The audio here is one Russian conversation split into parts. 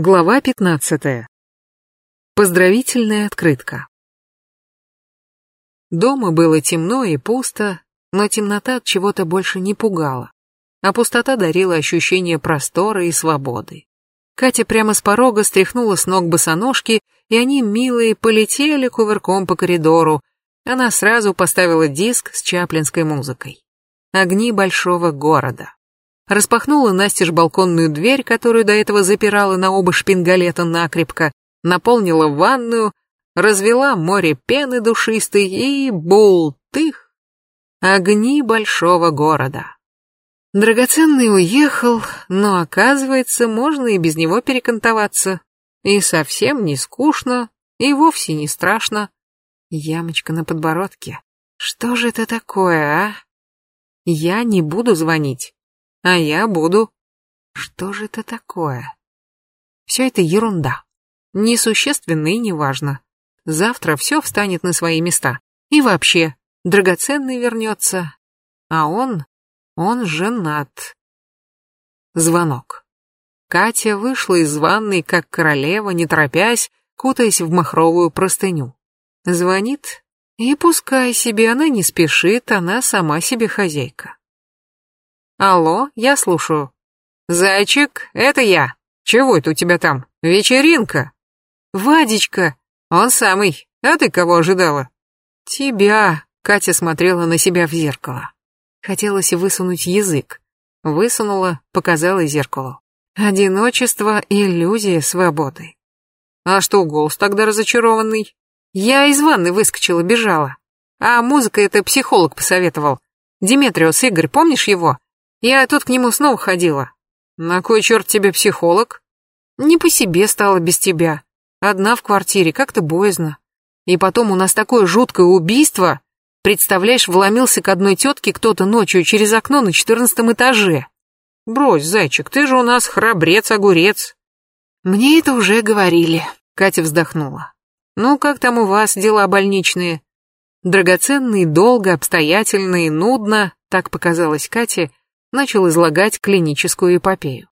Глава 15. Поздравительная открытка. Дома было темно и пусто, но темнота от чего-то больше не пугала, а пустота дарила ощущение простора и свободы. Катя прямо с порога стряхнула с ног босоножки, и они, милые, полетели кувырком по коридору. Она сразу поставила диск с чаплинской музыкой. Огни большого города распахнула настежь балконную дверь, которую до этого запирала на оба шпингалета накрепко, наполнила ванную, развела море пены душистой и бултых. Огни большого города. Драгоценный уехал, но, оказывается, можно и без него перекантоваться. И совсем не скучно, и вовсе не страшно. Ямочка на подбородке. Что же это такое, а? Я не буду звонить. А я буду. Что же это такое? Все это ерунда. Несущественно и неважно. Завтра все встанет на свои места. И вообще, драгоценный вернется. А он, он женат. Звонок. Катя вышла из ванной, как королева, не торопясь, кутаясь в махровую простыню. Звонит, и пускай себе она не спешит, она сама себе хозяйка. Алло, я слушаю. Зайчик, это я. Чего это у тебя там? Вечеринка? Вадичка, он самый. А ты кого ожидала? Тебя. Катя смотрела на себя в зеркало. Хотелось высунуть язык. Высунула, показала зеркалу. Одиночество — иллюзия свободы. А что голос тогда разочарованный? Я из ванны выскочила, бежала. А музыка это психолог посоветовал. Диметриос Игорь, помнишь его? Я тут к нему снова ходила. На кой черт тебе психолог? Не по себе стало без тебя. Одна в квартире, как-то боязно. И потом у нас такое жуткое убийство. Представляешь, вломился к одной тетке кто-то ночью через окно на четырнадцатом этаже. Брось, зайчик, ты же у нас храбрец-огурец. Мне это уже говорили. Катя вздохнула. Ну, как там у вас дела больничные? Драгоценный, долго, обстоятельно и нудно, так показалось Кате, начал излагать клиническую эпопею.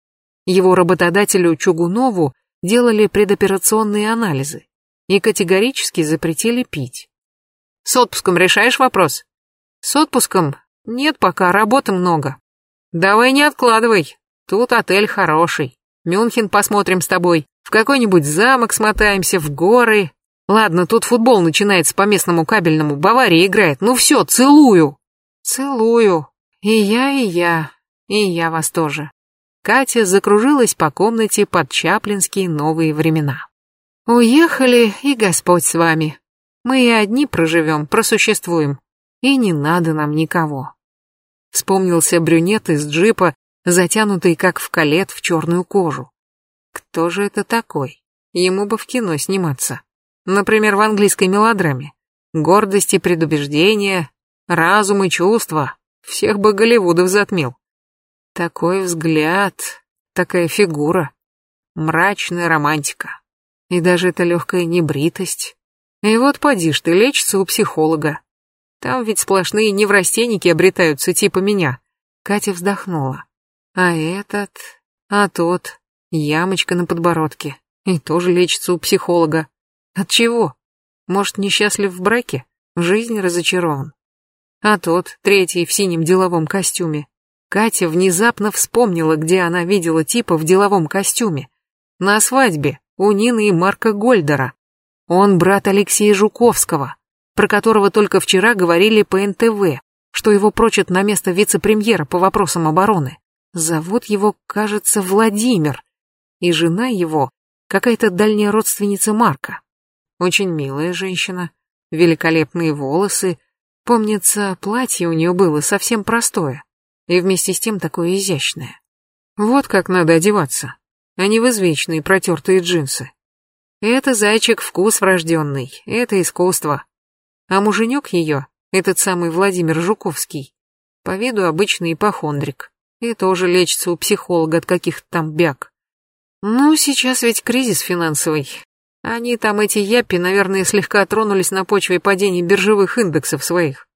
Его работодателю Чугунову делали предоперационные анализы и категорически запретили пить. «С отпуском решаешь вопрос?» «С отпуском? Нет пока, работы много». «Давай не откладывай, тут отель хороший. Мюнхен посмотрим с тобой, в какой-нибудь замок смотаемся, в горы. Ладно, тут футбол начинается по местному кабельному, Бавария играет, ну все, целую». «Целую», и я, и я, и я вас тоже. Катя закружилась по комнате под чаплинские новые времена. Уехали, и Господь с вами. Мы и одни проживем, просуществуем. И не надо нам никого. Вспомнился брюнет из джипа, затянутый как в калет в черную кожу. Кто же это такой? Ему бы в кино сниматься. Например, в английской мелодраме. Гордость и предубеждение, разум и чувства, всех бы Голливудов затмил. Такой взгляд, такая фигура, мрачная романтика. И даже эта легкая небритость. И вот поди ж ты лечится у психолога. Там ведь сплошные неврастенники обретаются типа меня. Катя вздохнула. А этот, а тот, ямочка на подбородке. И тоже лечится у психолога. От чего? Может, несчастлив в браке? В жизни разочарован. А тот, третий в синем деловом костюме. Катя внезапно вспомнила, где она видела типа в деловом костюме. На свадьбе у Нины и Марка Гольдера. Он брат Алексея Жуковского, про которого только вчера говорили по НТВ, что его прочат на место вице-премьера по вопросам обороны. Зовут его, кажется, Владимир, и жена его какая-то дальняя родственница Марка. Очень милая женщина, великолепные волосы, Помнится, платье у нее было совсем простое и вместе с тем такое изящное. Вот как надо одеваться, а не в извечные протертые джинсы. Это зайчик вкус врожденный, это искусство. А муженек ее, этот самый Владимир Жуковский, по виду обычный ипохондрик, и тоже лечится у психолога от каких-то там бяк. Ну, сейчас ведь кризис финансовый, они там, эти япи, наверное, слегка тронулись на почве падения биржевых индексов своих.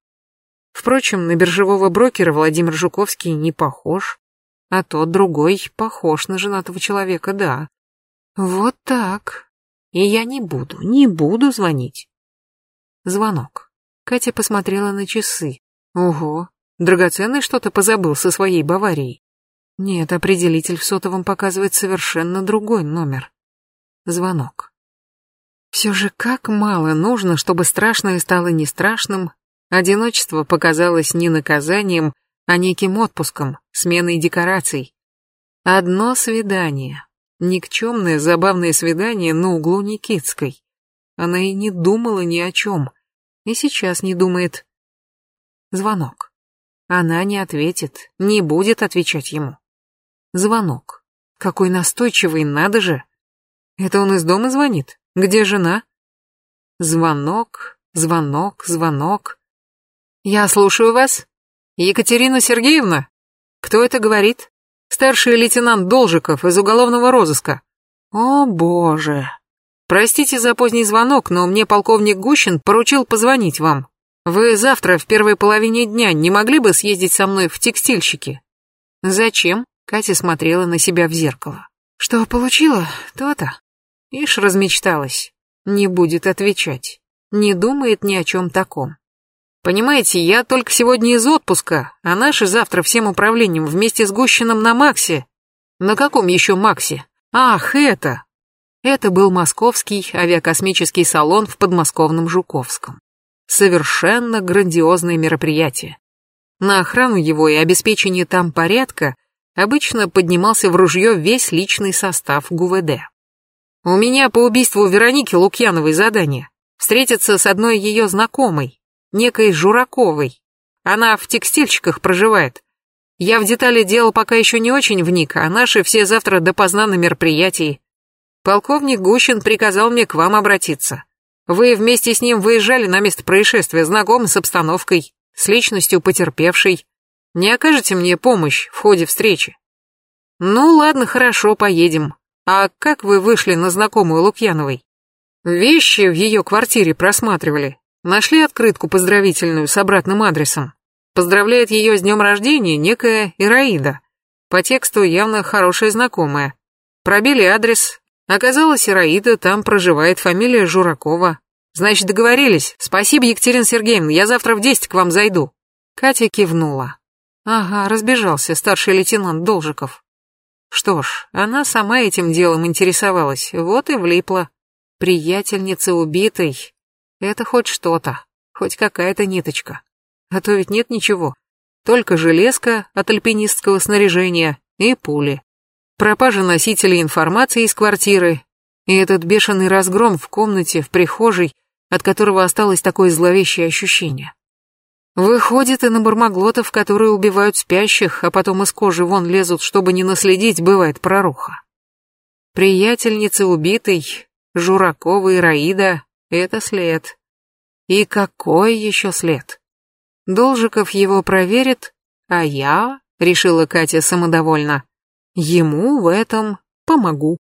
Впрочем, на биржевого брокера Владимир Жуковский не похож, а тот другой похож на женатого человека, да. Вот так. И я не буду, не буду звонить. Звонок. Катя посмотрела на часы. Ого, драгоценный что-то позабыл со своей Баварией. Нет, определитель в сотовом показывает совершенно другой номер. Звонок. Все же как мало нужно, чтобы страшное стало не страшным, одиночество показалось не наказанием, а неким отпуском, сменой декораций. Одно свидание. Никчемное забавное свидание на углу Никитской. Она и не думала ни о чем. И сейчас не думает. Звонок. Она не ответит, не будет отвечать ему. Звонок. Какой настойчивый, надо же. Это он из дома звонит? Где жена? Звонок, звонок, звонок. Я слушаю вас. Екатерина Сергеевна? Кто это говорит? Старший лейтенант Должиков из уголовного розыска. О, боже. Простите за поздний звонок, но мне полковник Гущин поручил позвонить вам. Вы завтра в первой половине дня не могли бы съездить со мной в текстильщики? Зачем? Катя смотрела на себя в зеркало. Что получила, то-то. Ишь размечталась. Не будет отвечать. Не думает ни о чем таком. Понимаете, я только сегодня из отпуска, а наши завтра всем управлением вместе с Гущиным на Максе. На каком еще Максе? Ах, это! Это был московский авиакосмический салон в подмосковном Жуковском. Совершенно грандиозное мероприятие. На охрану его и обеспечение там порядка обычно поднимался в ружье весь личный состав ГУВД. У меня по убийству Вероники Лукьяновой задание встретиться с одной ее знакомой, некой Жураковой. Она в текстильщиках проживает. Я в детали дела пока еще не очень вник, а наши все завтра допоздна на мероприятии. Полковник Гущин приказал мне к вам обратиться. Вы вместе с ним выезжали на место происшествия, знакомы с обстановкой, с личностью потерпевшей. Не окажете мне помощь в ходе встречи? Ну ладно, хорошо, поедем. А как вы вышли на знакомую Лукьяновой? Вещи в ее квартире просматривали. Нашли открытку поздравительную с обратным адресом. Поздравляет ее с днем рождения некая Ираида. По тексту явно хорошая знакомая. Пробили адрес, Оказалось, Ираида там проживает, фамилия Журакова. Значит, договорились. Спасибо, Екатерина Сергеевна, я завтра в десять к вам зайду. Катя кивнула. Ага, разбежался старший лейтенант Должиков. Что ж, она сама этим делом интересовалась, вот и влипла. Приятельница убитой. Это хоть что-то, хоть какая-то ниточка. А то ведь нет ничего. Только железка от альпинистского снаряжения и пули пропажа носителей информации из квартиры и этот бешеный разгром в комнате, в прихожей, от которого осталось такое зловещее ощущение. Выходит, и на бармаглотов, которые убивают спящих, а потом из кожи вон лезут, чтобы не наследить, бывает проруха. Приятельницы убитой, Журакова и Раида — это след. И какой еще след? Должиков его проверит, а я, решила Катя самодовольно, Ему в этом помогу.